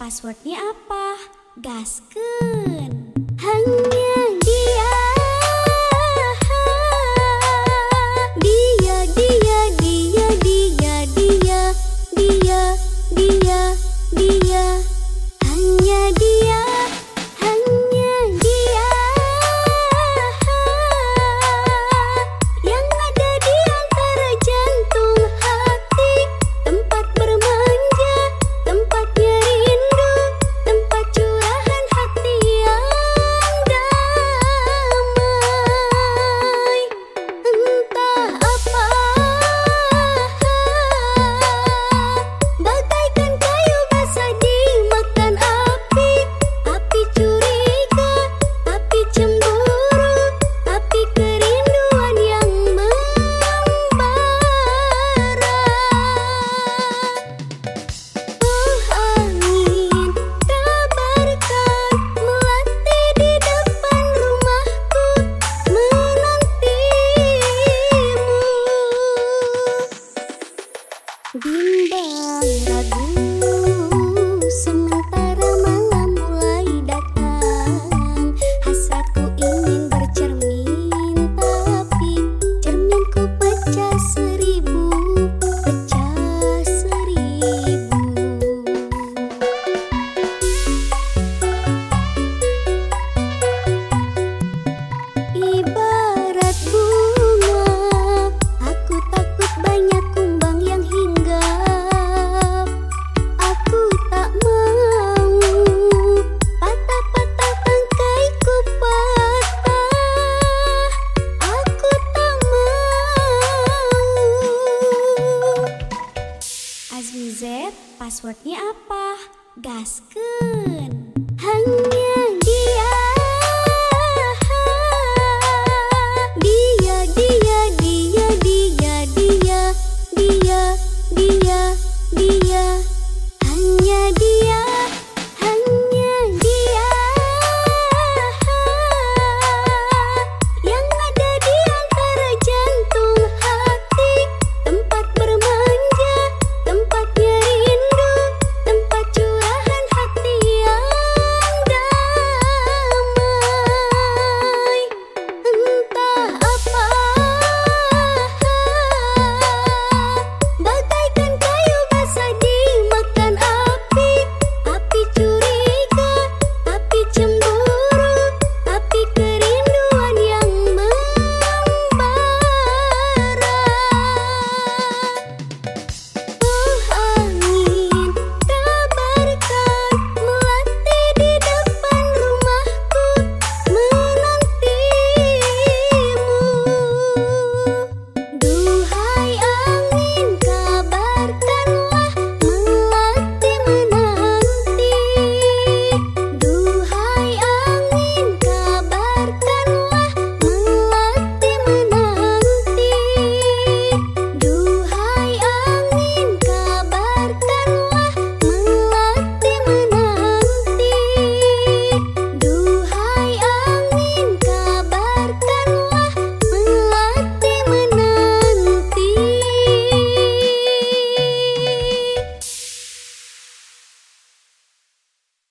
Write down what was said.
Passwordnya apa? Gasken. Hanya passwordnya apa? Gasken. Hanya